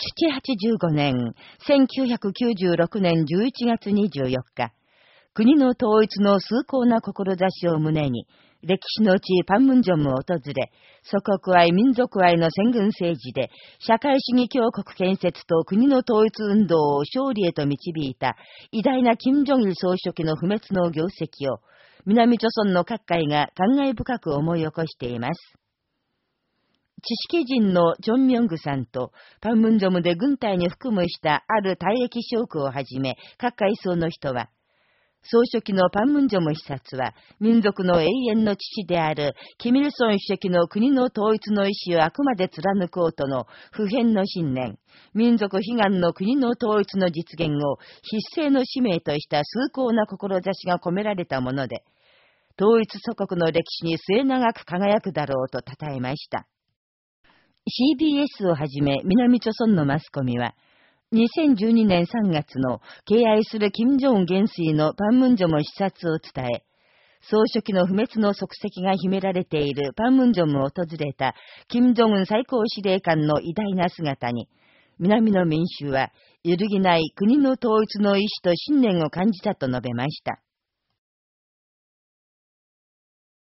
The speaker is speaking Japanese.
父85年、1996年11月24日、国の統一の崇高な志を胸に、歴史の地パンムンジョムを訪れ、祖国愛民族愛の戦軍政治で、社会主義強国建設と国の統一運動を勝利へと導いた、偉大な金正日総書記の不滅の業績を、南朝村の各界が感慨深く思い起こしています。知識人のジョン・ミョングさんと、パンムンジョムで軍隊に含むしたある退役将区をはじめ、各階層の人は、総書記のパンムンジョム視察は、民族の永遠の父である、キミルソン主席の国の統一の意志をあくまで貫こうとの普遍の信念、民族悲願の国の統一の実現を必須の使命とした崇高な志が込められたもので、統一祖国の歴史に末永く輝くだろうと称えました。CBS をはじめ南朝村のマスコミは、2012年3月の敬愛する金正恩元帥のパンムンジョム視察を伝え、総書記の不滅の足跡が秘められているパンムンジョムを訪れた金正恩最高司令官の偉大な姿に、南の民衆は揺るぎない国の統一の意志と信念を感じたと述べました。